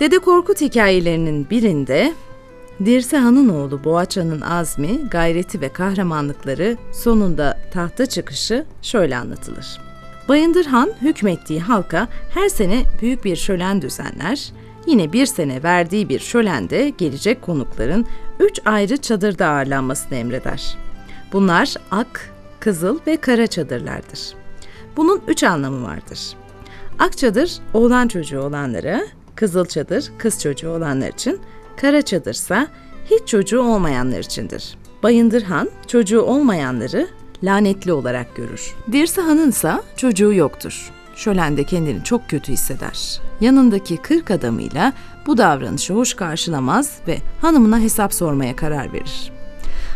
Dede Korkut hikayelerinin birinde Dirse Han'ın oğlu Boğaçan'ın azmi, gayreti ve kahramanlıkları sonunda tahta çıkışı şöyle anlatılır. Bayındır Han hükmettiği halka her sene büyük bir şölen düzenler, yine bir sene verdiği bir şölende gelecek konukların üç ayrı çadırda ağırlanmasını emreder. Bunlar ak, kızıl ve kara çadırlardır. Bunun üç anlamı vardır. Ak çadır oğlan çocuğu olanlara, kızıl çadır kız çocuğu olanlar için, kara çadırsa hiç çocuğu olmayanlar içindir. Bayındır Han çocuğu olmayanları lanetli olarak görür. Dirse Han'ın ise çocuğu yoktur. Şölende kendini çok kötü hisseder. Yanındaki kırk adamıyla bu davranışı hoş karşılamaz ve hanımına hesap sormaya karar verir.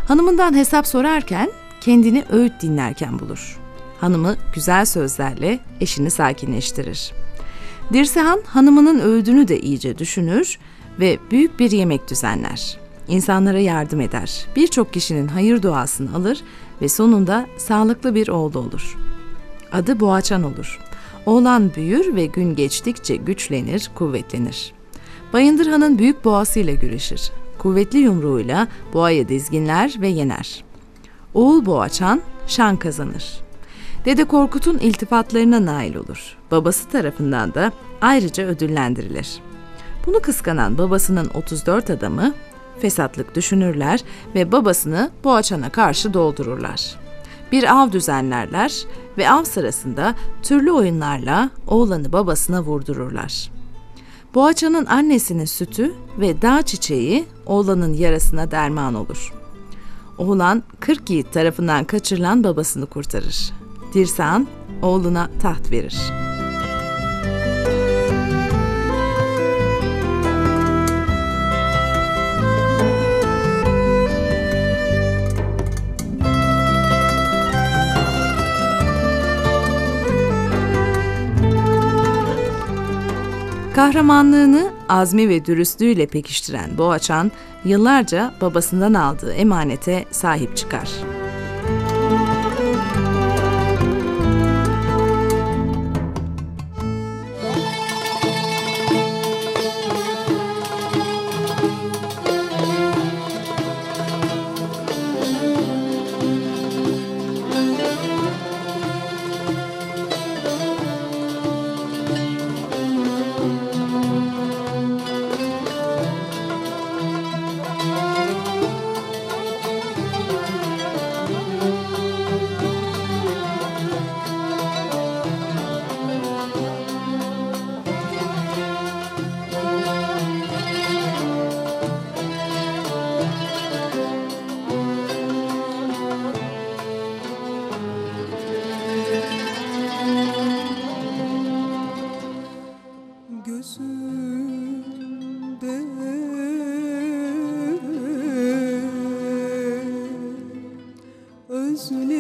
Hanımından hesap sorarken kendini öğüt dinlerken bulur. Hanımı güzel sözlerle eşini sakinleştirir. Dirsehan hanımının öğüdünü de iyice düşünür ve büyük bir yemek düzenler. İnsanlara yardım eder. Birçok kişinin hayır duasını alır ve sonunda sağlıklı bir oğlu olur. Adı Boğaçan olur. Oğlan büyür ve gün geçtikçe güçlenir, kuvvetlenir. Bayındır Han'ın büyük boğasıyla güreşir. Kuvvetli yumruğuyla boğayı dizginler ve yener. Oğul Boğaçan şan kazanır. Dede Korkut'un iltifatlarına nail olur. Babası tarafından da ayrıca ödüllendirilir. Bunu kıskanan babasının 34 adamı fesatlık düşünürler ve babasını Boğaçan'a karşı doldururlar. Bir av düzenlerler ve av sırasında türlü oyunlarla oğlanı babasına vurdururlar. Boğaçan'ın annesinin sütü ve dağ çiçeği oğlanın yarasına derman olur. Oğlan 40 yiğit tarafından kaçırılan babasını kurtarır. Dirsan oğluna taht verir. Kahramanlığını azmi ve dürüstlüğüyle pekiştiren Boğaçan, yıllarca babasından aldığı emanete sahip çıkar. gözümde özle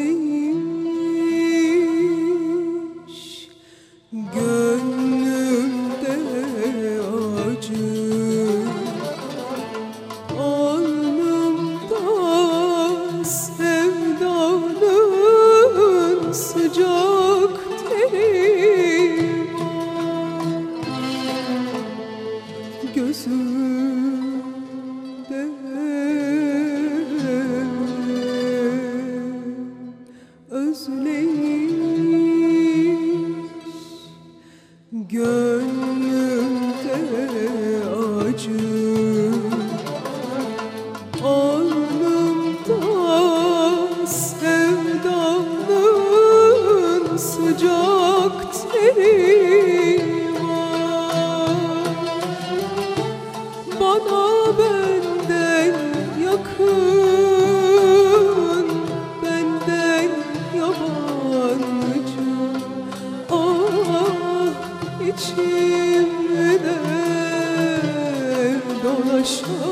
should.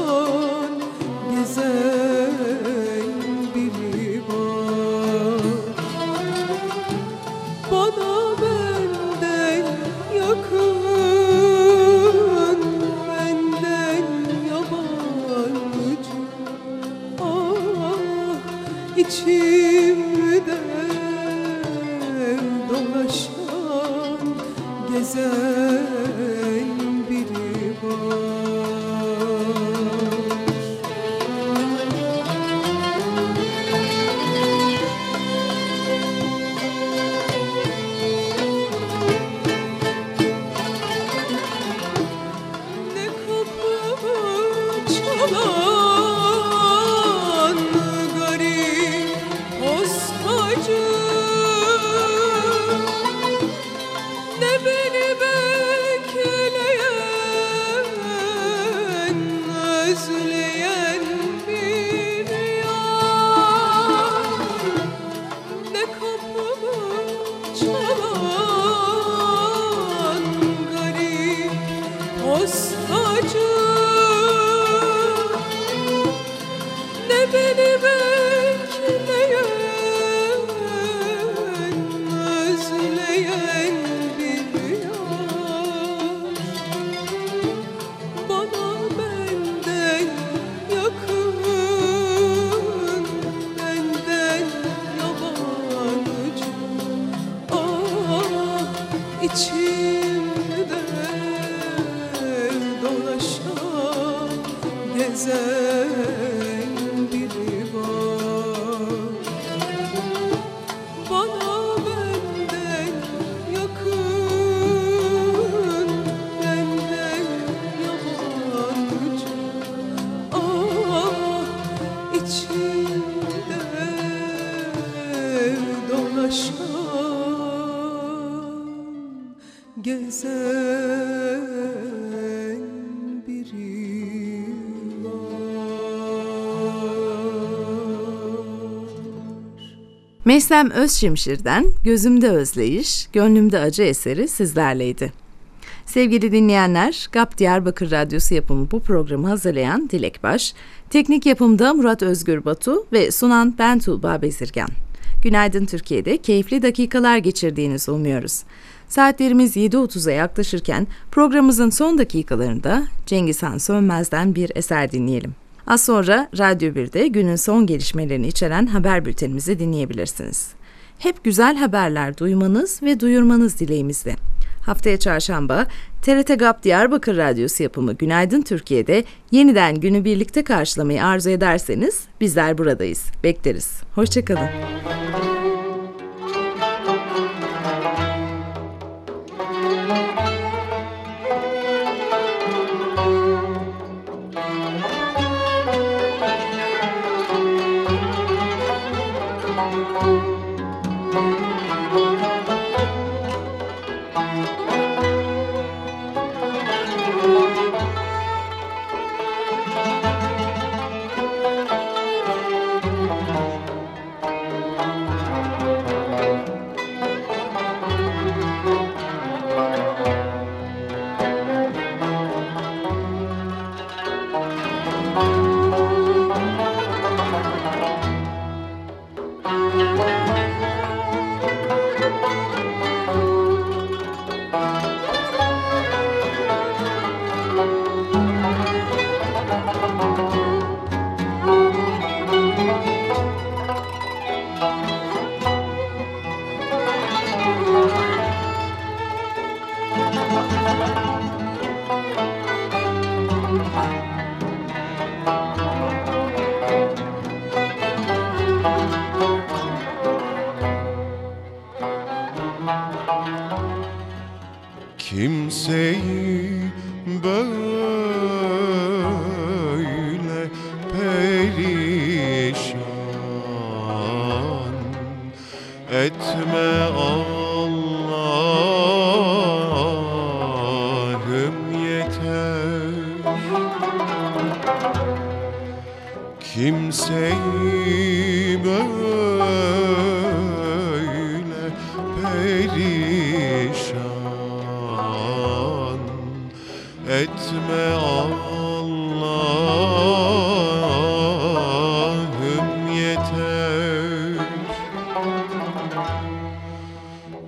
Meslem Özşimşir'den Gözümde Özleyiş, Gönlümde Acı eseri sizlerleydi. Sevgili dinleyenler, GAP Diyarbakır Radyosu yapımı bu programı hazırlayan Dilek Baş, teknik yapımda Murat Özgür Batu ve sunan ben Tuğba Bezirgan. Günaydın Türkiye'de keyifli dakikalar geçirdiğinizi umuyoruz. Saatlerimiz 7.30'a yaklaşırken programımızın son dakikalarında Cengiz Han Sönmez'den bir eser dinleyelim. Az sonra Radyo 1'de günün son gelişmelerini içeren haber bültenimizi dinleyebilirsiniz. Hep güzel haberler duymanız ve duyurmanız dileğimizle. Haftaya çarşamba TRT GAP Diyarbakır Radyosu yapımı Günaydın Türkiye'de yeniden günü birlikte karşılamayı arzu ederseniz bizler buradayız. Bekleriz. Hoşçakalın. Música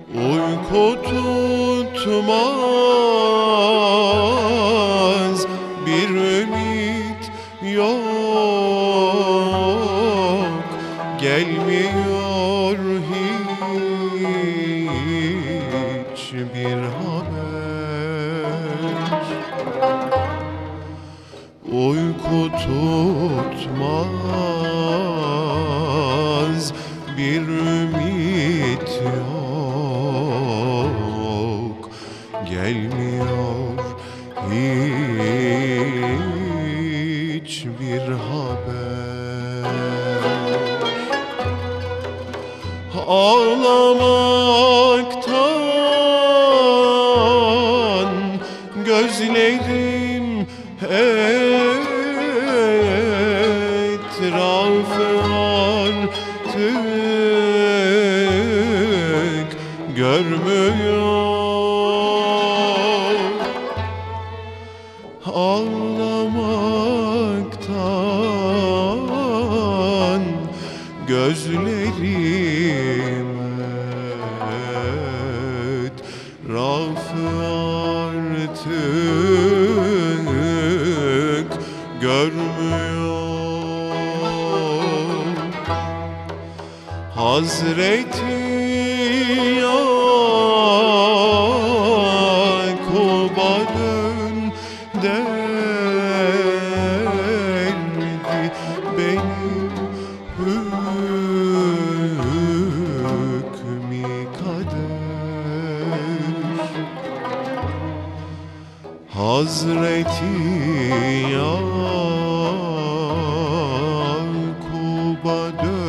Uyku tutmaz Hiçbir haber. Ağlamaktan gözlerim etrafı artık görmüyor. Hazreti yapmadım